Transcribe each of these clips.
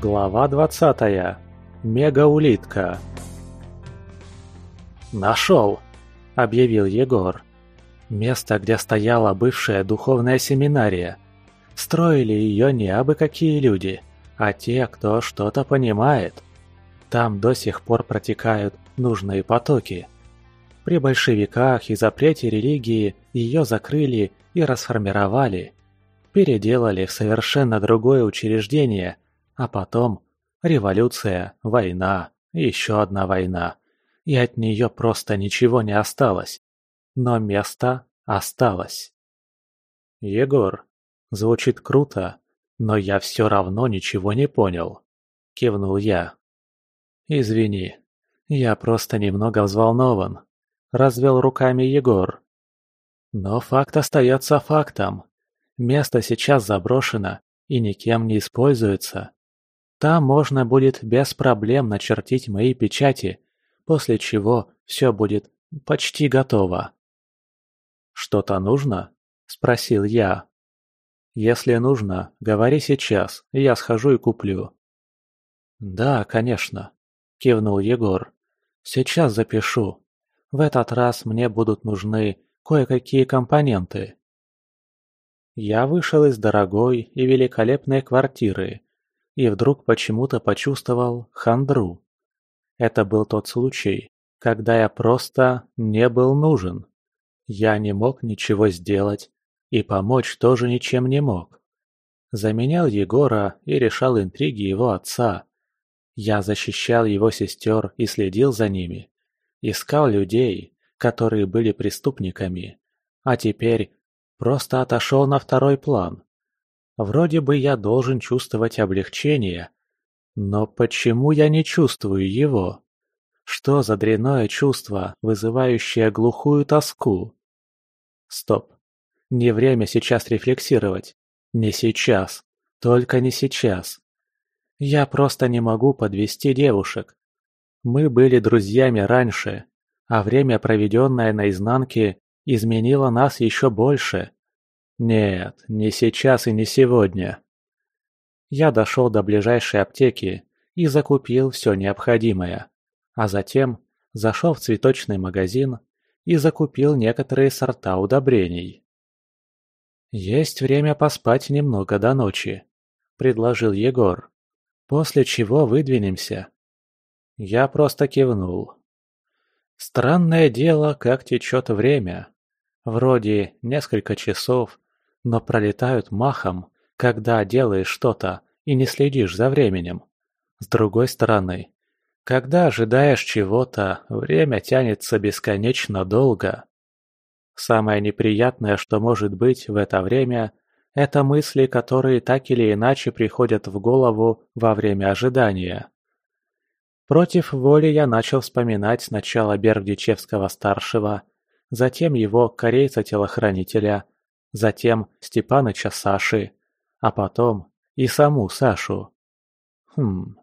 Глава 20. Мегаулитка. «Нашел!» – объявил Егор. Место, где стояла бывшая духовная семинария. Строили ее не абы какие люди, а те, кто что-то понимает. Там до сих пор протекают нужные потоки. При большевиках и запрете религии ее закрыли и расформировали. Переделали в совершенно другое учреждение – а потом революция, война, еще одна война, и от нее просто ничего не осталось. Но место осталось. «Егор, звучит круто, но я все равно ничего не понял», — кивнул я. «Извини, я просто немного взволнован», — развел руками Егор. «Но факт остается фактом. Место сейчас заброшено и никем не используется. Там можно будет без проблем начертить мои печати, после чего все будет почти готово. «Что-то нужно?» – спросил я. «Если нужно, говори сейчас, я схожу и куплю». «Да, конечно», – кивнул Егор. «Сейчас запишу. В этот раз мне будут нужны кое-какие компоненты». Я вышел из дорогой и великолепной квартиры и вдруг почему-то почувствовал хандру. Это был тот случай, когда я просто не был нужен. Я не мог ничего сделать, и помочь тоже ничем не мог. Заменял Егора и решал интриги его отца. Я защищал его сестер и следил за ними. Искал людей, которые были преступниками. А теперь просто отошел на второй план – Вроде бы я должен чувствовать облегчение, но почему я не чувствую его? Что за дрянное чувство, вызывающее глухую тоску? Стоп. Не время сейчас рефлексировать. Не сейчас. Только не сейчас. Я просто не могу подвести девушек. Мы были друзьями раньше, а время, проведенное на изнанке, изменило нас еще больше. Нет, не сейчас и не сегодня. Я дошел до ближайшей аптеки и закупил все необходимое, а затем зашел в цветочный магазин и закупил некоторые сорта удобрений. «Есть время поспать немного до ночи», — предложил Егор, «после чего выдвинемся». Я просто кивнул. Странное дело, как течет время. Вроде несколько часов, но пролетают махом, когда делаешь что-то и не следишь за временем. С другой стороны, когда ожидаешь чего-то, время тянется бесконечно долго. Самое неприятное, что может быть в это время, это мысли, которые так или иначе приходят в голову во время ожидания. Против воли я начал вспоминать начало Бердичевского-старшего, затем его корейца-телохранителя – затем Степаныча Саши, а потом и саму Сашу. Хм,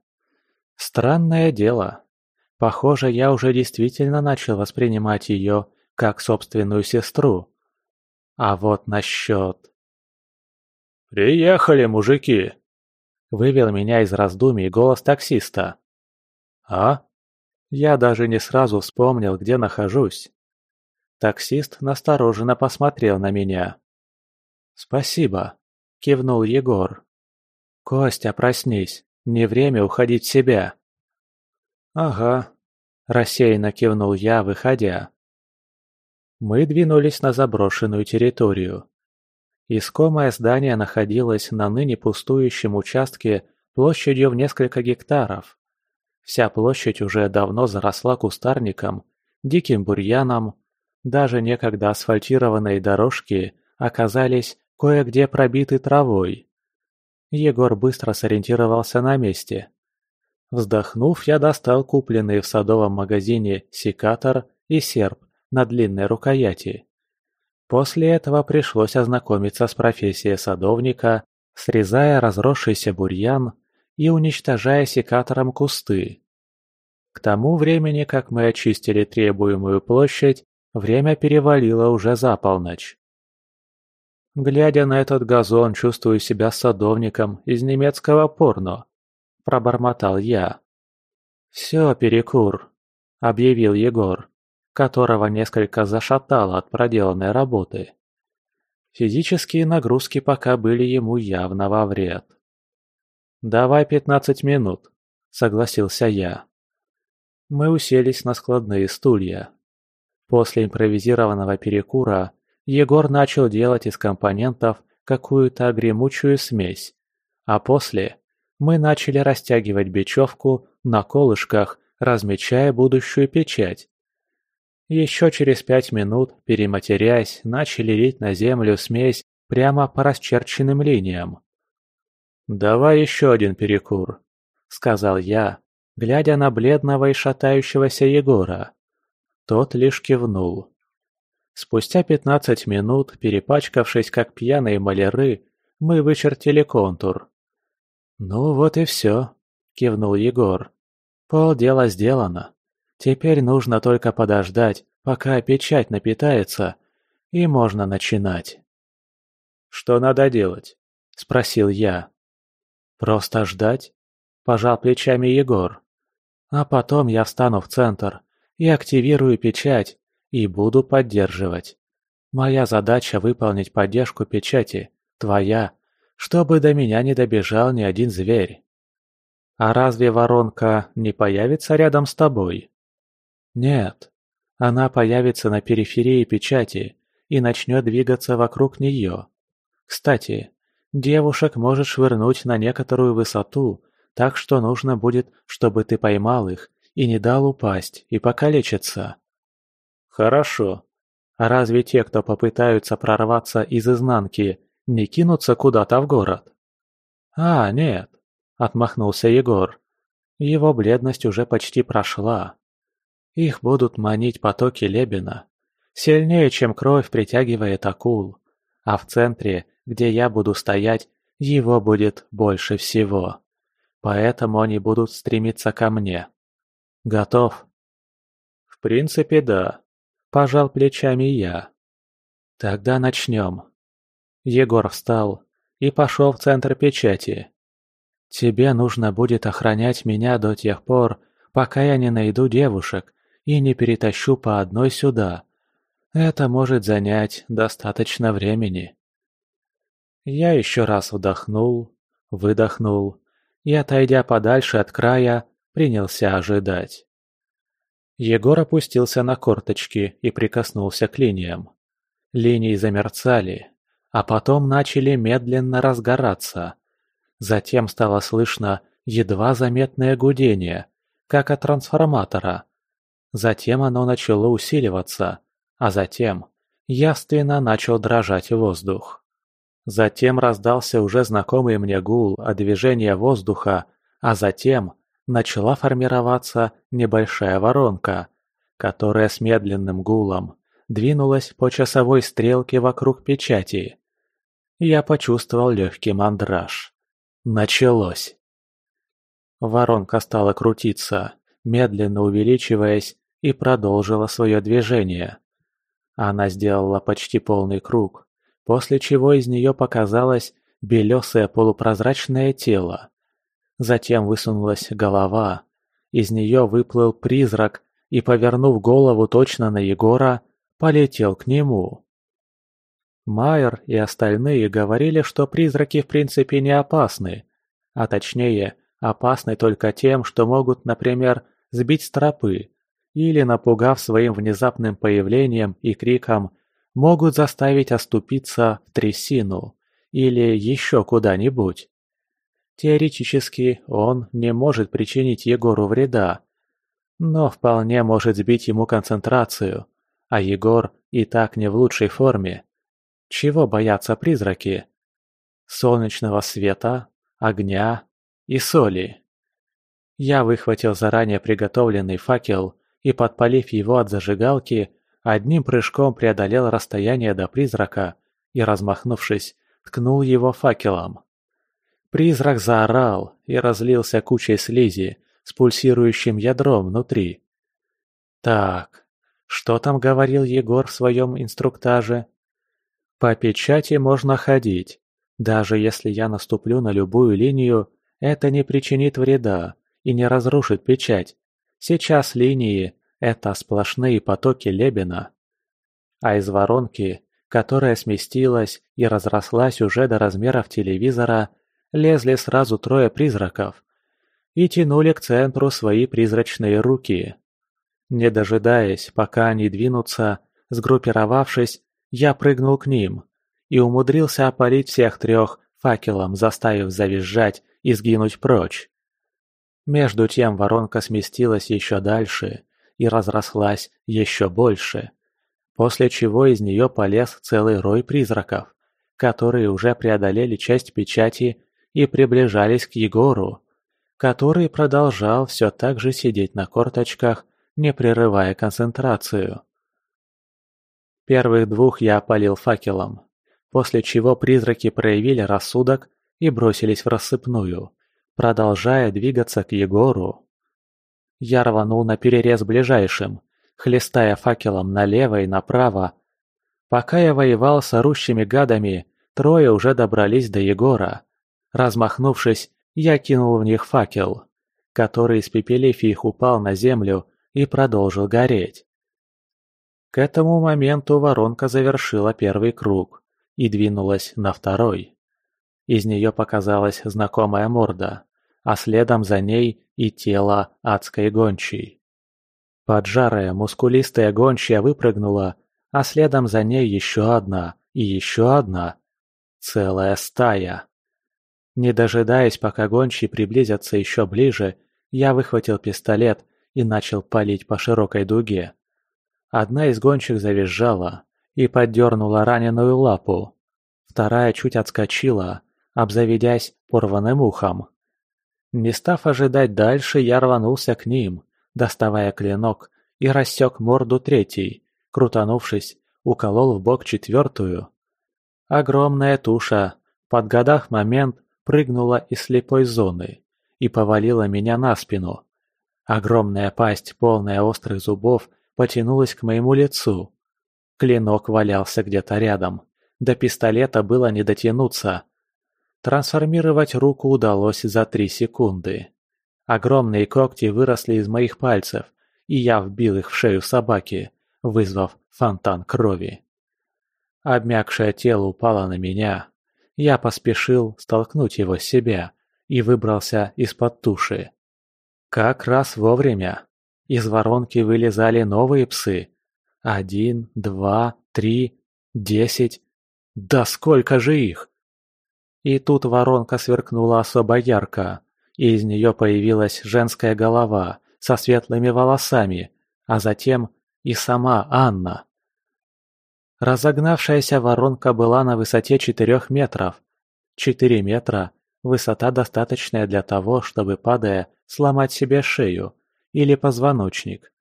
странное дело. Похоже, я уже действительно начал воспринимать ее как собственную сестру. А вот насчет... «Приехали, мужики!» Вывел меня из раздумий голос таксиста. «А?» Я даже не сразу вспомнил, где нахожусь. Таксист настороженно посмотрел на меня. Спасибо, кивнул Егор. Костя, проснись, не время уходить в себя. Ага, рассеянно кивнул я, выходя. Мы двинулись на заброшенную территорию. Искомое здание находилось на ныне пустующем участке площадью в несколько гектаров. Вся площадь уже давно заросла кустарником, диким бурьяном, даже некогда асфальтированные дорожки оказались кое-где пробиты травой. Егор быстро сориентировался на месте. Вздохнув, я достал купленный в садовом магазине секатор и серп на длинной рукояти. После этого пришлось ознакомиться с профессией садовника, срезая разросшийся бурьян и уничтожая секатором кусты. К тому времени, как мы очистили требуемую площадь, время перевалило уже за полночь. Глядя на этот газон, чувствую себя садовником из немецкого порно. Пробормотал я. «Все, перекур», — объявил Егор, которого несколько зашатало от проделанной работы. Физические нагрузки пока были ему явно во вред. «Давай пятнадцать минут», — согласился я. Мы уселись на складные стулья. После импровизированного перекура Егор начал делать из компонентов какую-то гремучую смесь, а после мы начали растягивать бечевку на колышках, размечая будущую печать. Еще через пять минут, перематерясь, начали лить на землю смесь прямо по расчерченным линиям. «Давай еще один перекур», — сказал я, глядя на бледного и шатающегося Егора. Тот лишь кивнул. Спустя пятнадцать минут, перепачкавшись как пьяные маляры, мы вычертили контур. «Ну вот и все», — кивнул Егор. Пол дела сделано. Теперь нужно только подождать, пока печать напитается, и можно начинать». «Что надо делать?» — спросил я. «Просто ждать?» — пожал плечами Егор. «А потом я встану в центр и активирую печать, и буду поддерживать. Моя задача выполнить поддержку печати, твоя, чтобы до меня не добежал ни один зверь. А разве воронка не появится рядом с тобой? Нет, она появится на периферии печати и начнет двигаться вокруг нее. Кстати, девушек может швырнуть на некоторую высоту, так что нужно будет, чтобы ты поймал их и не дал упасть и покалечиться. «Хорошо. А разве те, кто попытаются прорваться из изнанки, не кинутся куда-то в город?» «А, нет», — отмахнулся Егор. Его бледность уже почти прошла. «Их будут манить потоки Лебена. Сильнее, чем кровь притягивает акул. А в центре, где я буду стоять, его будет больше всего. Поэтому они будут стремиться ко мне. Готов?» «В принципе, да», пожал плечами я. Тогда начнем. Егор встал и пошел в центр печати. Тебе нужно будет охранять меня до тех пор, пока я не найду девушек и не перетащу по одной сюда. Это может занять достаточно времени. Я еще раз вдохнул, выдохнул и, отойдя подальше от края, принялся ожидать. Егор опустился на корточки и прикоснулся к линиям. Линии замерцали, а потом начали медленно разгораться. Затем стало слышно едва заметное гудение, как от трансформатора. Затем оно начало усиливаться, а затем явственно начал дрожать воздух. Затем раздался уже знакомый мне гул от движения воздуха, а затем начала формироваться небольшая воронка, которая с медленным гулом двинулась по часовой стрелке вокруг печати. Я почувствовал легкий мандраж. Началось. Воронка стала крутиться, медленно увеличиваясь, и продолжила свое движение. Она сделала почти полный круг, после чего из нее показалось белесое полупрозрачное тело. Затем высунулась голова. Из нее выплыл призрак и, повернув голову точно на Егора, полетел к нему. Майер и остальные говорили, что призраки в принципе не опасны, а точнее, опасны только тем, что могут, например, сбить с тропы или, напугав своим внезапным появлением и криком, могут заставить оступиться в трясину или еще куда-нибудь. Теоретически он не может причинить Егору вреда, но вполне может сбить ему концентрацию, а Егор и так не в лучшей форме. Чего боятся призраки? Солнечного света, огня и соли. Я выхватил заранее приготовленный факел и, подпалив его от зажигалки, одним прыжком преодолел расстояние до призрака и, размахнувшись, ткнул его факелом призрак заорал и разлился кучей слизи, с пульсирующим ядром внутри. Так, что там говорил Егор в своем инструктаже? По печати можно ходить. Даже если я наступлю на любую линию, это не причинит вреда и не разрушит печать. Сейчас линии – это сплошные потоки лебена. А из воронки, которая сместилась и разрослась уже до размеров телевизора – лезли сразу трое призраков, и тянули к центру свои призрачные руки. Не дожидаясь, пока они двинутся, сгруппировавшись, я прыгнул к ним и умудрился опалить всех трех факелом, заставив завизжать и сгинуть прочь. Между тем воронка сместилась еще дальше и разрослась еще больше, после чего из нее полез целый рой призраков, которые уже преодолели часть печати и приближались к Егору, который продолжал все так же сидеть на корточках, не прерывая концентрацию. Первых двух я опалил факелом, после чего призраки проявили рассудок и бросились в рассыпную, продолжая двигаться к Егору. Я рванул на перерез ближайшим, хлестая факелом налево и направо. Пока я воевал с орущими гадами, трое уже добрались до Егора, Размахнувшись, я кинул в них факел, который, испепелив их, упал на землю и продолжил гореть. К этому моменту воронка завершила первый круг и двинулась на второй. Из нее показалась знакомая морда, а следом за ней и тело адской гончей. Поджарая, мускулистая гончая выпрыгнула, а следом за ней еще одна и еще одна. Целая стая. Не дожидаясь, пока гонщи приблизятся еще ближе, я выхватил пистолет и начал палить по широкой дуге. Одна из гончих завизжала и поддернула раненую лапу. Вторая чуть отскочила, обзаведясь порванным ухом. Не став ожидать дальше, я рванулся к ним, доставая клинок, и рассек морду третий, крутанувшись, уколол в бок четвертую. Огромная туша, подгадав момент, прыгнула из слепой зоны и повалила меня на спину. Огромная пасть, полная острых зубов, потянулась к моему лицу. Клинок валялся где-то рядом. До пистолета было не дотянуться. Трансформировать руку удалось за три секунды. Огромные когти выросли из моих пальцев, и я вбил их в шею собаки, вызвав фонтан крови. Обмякшее тело упало на меня, я поспешил столкнуть его с себя и выбрался из-под туши. Как раз вовремя. Из воронки вылезали новые псы. Один, два, три, десять. Да сколько же их! И тут воронка сверкнула особо ярко, и из нее появилась женская голова со светлыми волосами, а затем и сама Анна. Разогнавшаяся воронка была на высоте четырех метров. Четыре метра – высота достаточная для того, чтобы, падая, сломать себе шею или позвоночник.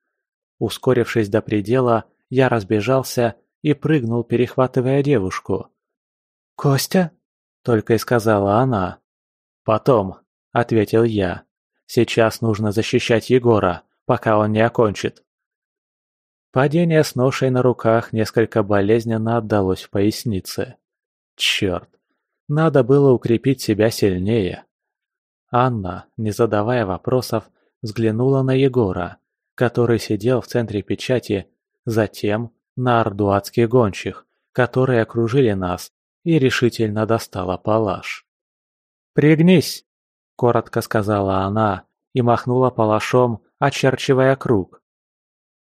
Ускорившись до предела, я разбежался и прыгнул, перехватывая девушку. «Костя?» – только и сказала она. «Потом», – ответил я. «Сейчас нужно защищать Егора, пока он не окончит» падение с ношей на руках несколько болезненно отдалось в пояснице. Черт, надо было укрепить себя сильнее. Анна, не задавая вопросов, взглянула на Егора, который сидел в центре печати, затем на ардуатских гончих, которые окружили нас, и решительно достала палаш. «Пригнись!» – коротко сказала она и махнула палашом, очерчивая круг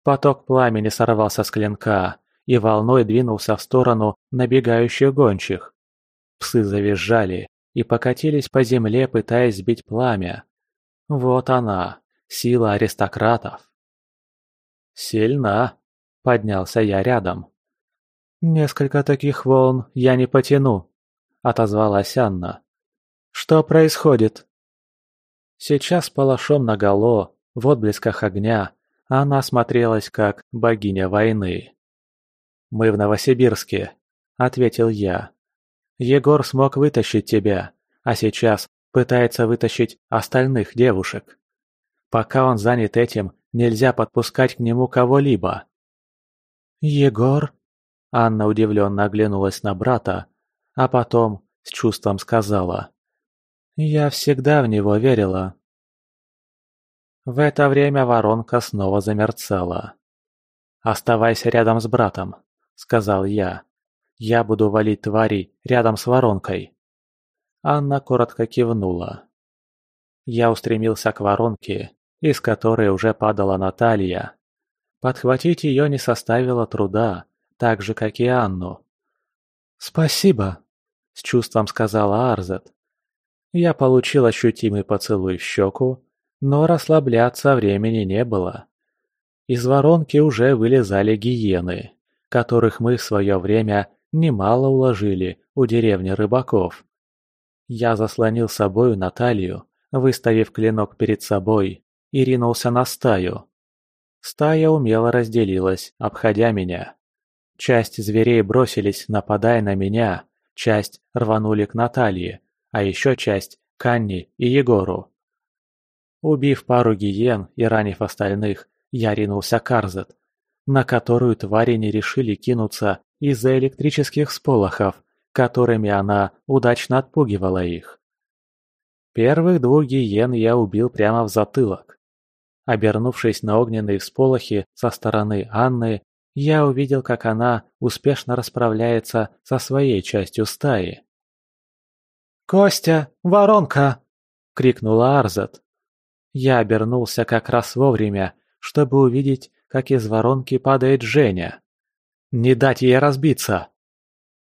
поток пламени сорвался с клинка, и волной двинулся в сторону набегающих гончих. Псы завизжали и покатились по земле, пытаясь сбить пламя. Вот она, сила аристократов. «Сильна», — поднялся я рядом. «Несколько таких волн я не потяну», — отозвалась Анна. «Что происходит?» Сейчас палашом наголо, в отблесках огня, а Она смотрелась как богиня войны. «Мы в Новосибирске», — ответил я. «Егор смог вытащить тебя, а сейчас пытается вытащить остальных девушек. Пока он занят этим, нельзя подпускать к нему кого-либо». «Егор?» — Анна удивленно оглянулась на брата, а потом с чувством сказала. «Я всегда в него верила, в это время воронка снова замерцала. «Оставайся рядом с братом», — сказал я. «Я буду валить твари рядом с воронкой». Анна коротко кивнула. Я устремился к воронке, из которой уже падала Наталья. Подхватить ее не составило труда, так же, как и Анну. «Спасибо», — с чувством сказала Арзет. Я получил ощутимый поцелуй в щеку, но расслабляться времени не было. Из воронки уже вылезали гиены, которых мы в свое время немало уложили у деревни рыбаков. Я заслонил собою Наталью, выставив клинок перед собой, и ринулся на стаю. Стая умело разделилась, обходя меня. Часть зверей бросились, нападая на меня, часть рванули к Наталье, а еще часть – к Анне и Егору. Убив пару гиен и ранив остальных, я ринулся к Арзет, на которую твари не решили кинуться из-за электрических сполохов, которыми она удачно отпугивала их. Первых двух гиен я убил прямо в затылок. Обернувшись на огненные всполохи со стороны Анны, я увидел, как она успешно расправляется со своей частью стаи. «Костя! Воронка!» — крикнула Арзет. Я обернулся как раз вовремя, чтобы увидеть, как из воронки падает Женя. «Не дать ей разбиться!»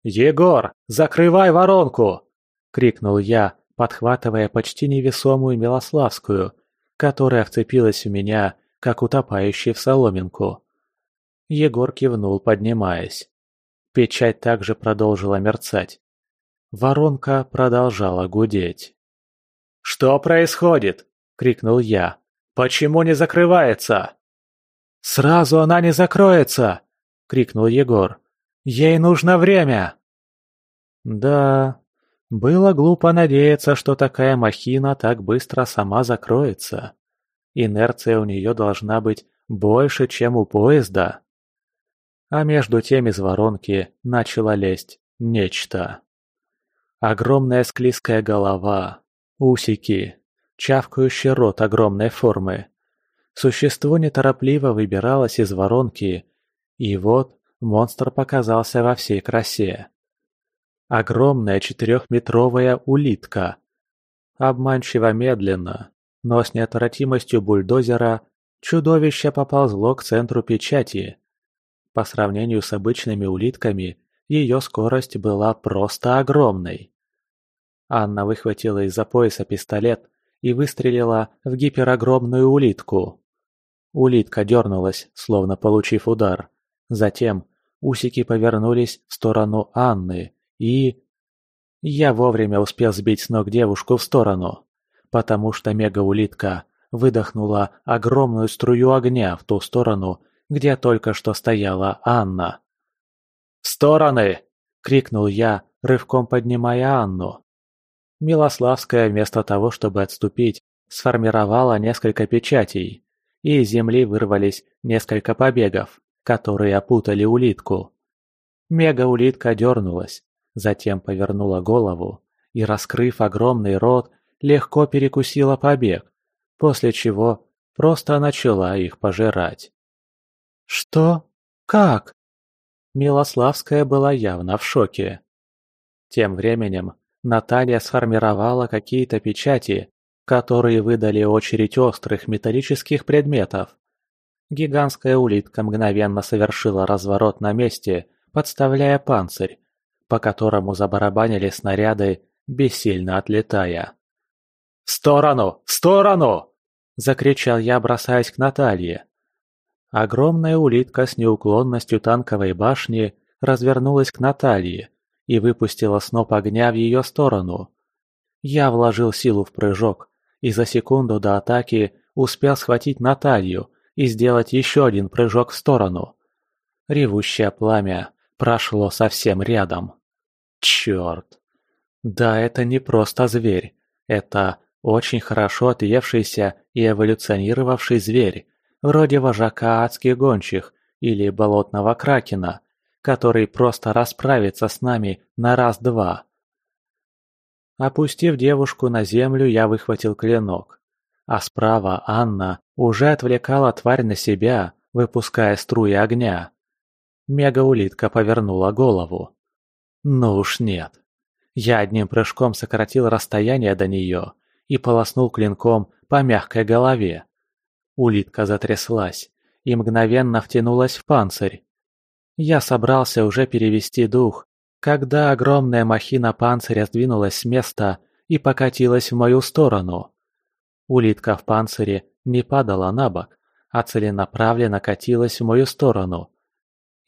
«Егор, закрывай воронку!» — крикнул я, подхватывая почти невесомую Милославскую, которая вцепилась в меня, как утопающий в соломинку. Егор кивнул, поднимаясь. Печать также продолжила мерцать. Воронка продолжала гудеть. «Что происходит?» крикнул я. «Почему не закрывается?» «Сразу она не закроется!» — крикнул Егор. «Ей нужно время!» Да, было глупо надеяться, что такая махина так быстро сама закроется. Инерция у нее должна быть больше, чем у поезда. А между тем из воронки начало лезть нечто. Огромная склизкая голова, усики, Чавкающая рот огромной формы. Существо неторопливо выбиралось из воронки, и вот монстр показался во всей красе. Огромная четырехметровая улитка. Обманчиво медленно, но с неотвратимостью бульдозера, чудовище поползло к центру печати. По сравнению с обычными улитками, ее скорость была просто огромной. Анна выхватила из-за пояса пистолет и выстрелила в гиперогромную улитку. Улитка дернулась, словно получив удар. Затем усики повернулись в сторону Анны и... Я вовремя успел сбить с ног девушку в сторону, потому что мегаулитка выдохнула огромную струю огня в ту сторону, где только что стояла Анна. «В стороны!» — крикнул я, рывком поднимая Анну. Милославская вместо того, чтобы отступить, сформировала несколько печатей, и из земли вырвались несколько побегов, которые опутали улитку. Мега-улитка дернулась, затем повернула голову и, раскрыв огромный рот, легко перекусила побег, после чего просто начала их пожирать. «Что? Как?» Милославская была явно в шоке. Тем временем Наталья сформировала какие-то печати, которые выдали очередь острых металлических предметов. Гигантская улитка мгновенно совершила разворот на месте, подставляя панцирь, по которому забарабанили снаряды, бессильно отлетая. «В сторону! В сторону!» – закричал я, бросаясь к Наталье. Огромная улитка с неуклонностью танковой башни развернулась к Наталье, и выпустила сноп огня в ее сторону. Я вложил силу в прыжок и за секунду до атаки успел схватить Наталью и сделать еще один прыжок в сторону. Ревущее пламя прошло совсем рядом. Черт! Да, это не просто зверь. Это очень хорошо отъевшийся и эволюционировавший зверь, вроде вожака адских гончих или болотного кракена – который просто расправится с нами на раз-два. Опустив девушку на землю, я выхватил клинок. А справа Анна уже отвлекала тварь на себя, выпуская струи огня. Мегаулитка повернула голову. Ну уж нет. Я одним прыжком сократил расстояние до нее и полоснул клинком по мягкой голове. Улитка затряслась и мгновенно втянулась в панцирь, я собрался уже перевести дух, когда огромная махина панциря сдвинулась с места и покатилась в мою сторону. Улитка в панцире не падала на бок, а целенаправленно катилась в мою сторону.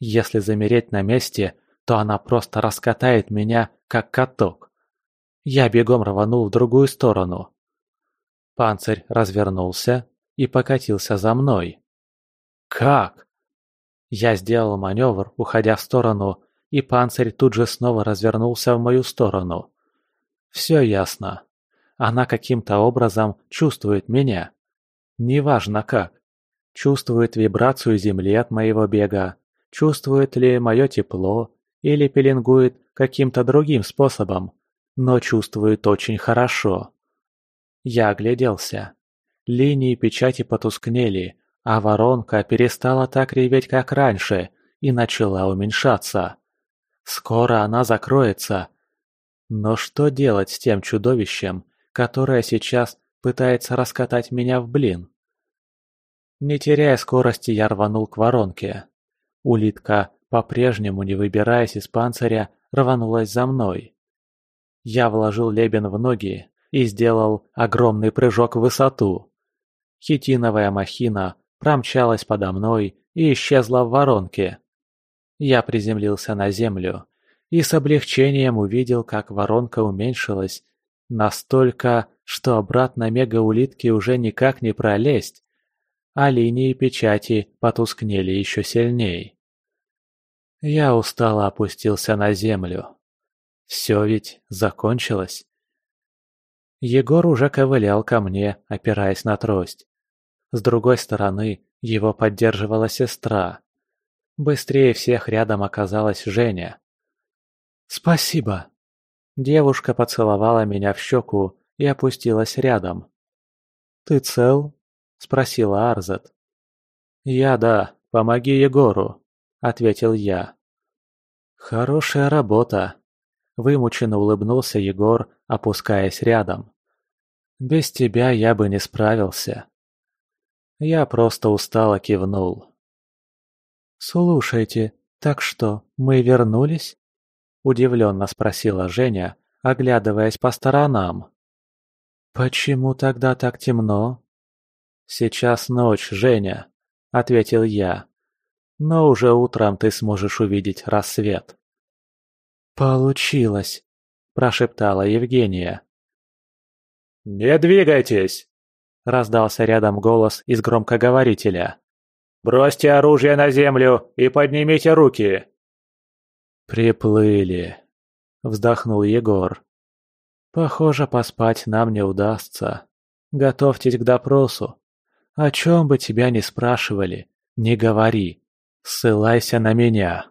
Если замереть на месте, то она просто раскатает меня, как каток. Я бегом рванул в другую сторону. Панцирь развернулся и покатился за мной. Как? Я сделал маневр, уходя в сторону, и панцирь тут же снова развернулся в мою сторону. Все ясно. Она каким-то образом чувствует меня. Неважно как. Чувствует вибрацию земли от моего бега, чувствует ли мое тепло или пеленгует каким-то другим способом, но чувствует очень хорошо. Я огляделся. Линии печати потускнели, а воронка перестала так реветь, как раньше, и начала уменьшаться. Скоро она закроется. Но что делать с тем чудовищем, которое сейчас пытается раскатать меня в блин? Не теряя скорости, я рванул к воронке. Улитка, по-прежнему не выбираясь из панциря, рванулась за мной. Я вложил лебен в ноги и сделал огромный прыжок в высоту. Хитиновая махина промчалась подо мной и исчезла в воронке. Я приземлился на землю и с облегчением увидел, как воронка уменьшилась настолько, что обратно мегаулитки уже никак не пролезть, а линии печати потускнели еще сильней. Я устало опустился на землю. Все ведь закончилось. Егор уже ковылял ко мне, опираясь на трость. С другой стороны, его поддерживала сестра. Быстрее всех рядом оказалась Женя. «Спасибо!» Девушка поцеловала меня в щеку и опустилась рядом. «Ты цел?» – спросила Арзет. «Я да, помоги Егору», – ответил я. «Хорошая работа», – вымученно улыбнулся Егор, опускаясь рядом. «Без тебя я бы не справился». Я просто устала кивнул. «Слушайте, так что, мы вернулись?» – удивленно спросила Женя, оглядываясь по сторонам. «Почему тогда так темно?» «Сейчас ночь, Женя», – ответил я. «Но уже утром ты сможешь увидеть рассвет». «Получилось», – прошептала Евгения. «Не двигайтесь!» Раздался рядом голос из громкоговорителя. «Бросьте оружие на землю и поднимите руки!» «Приплыли», — вздохнул Егор. «Похоже, поспать нам не удастся. Готовьтесь к допросу. О чем бы тебя ни спрашивали, не говори. Ссылайся на меня».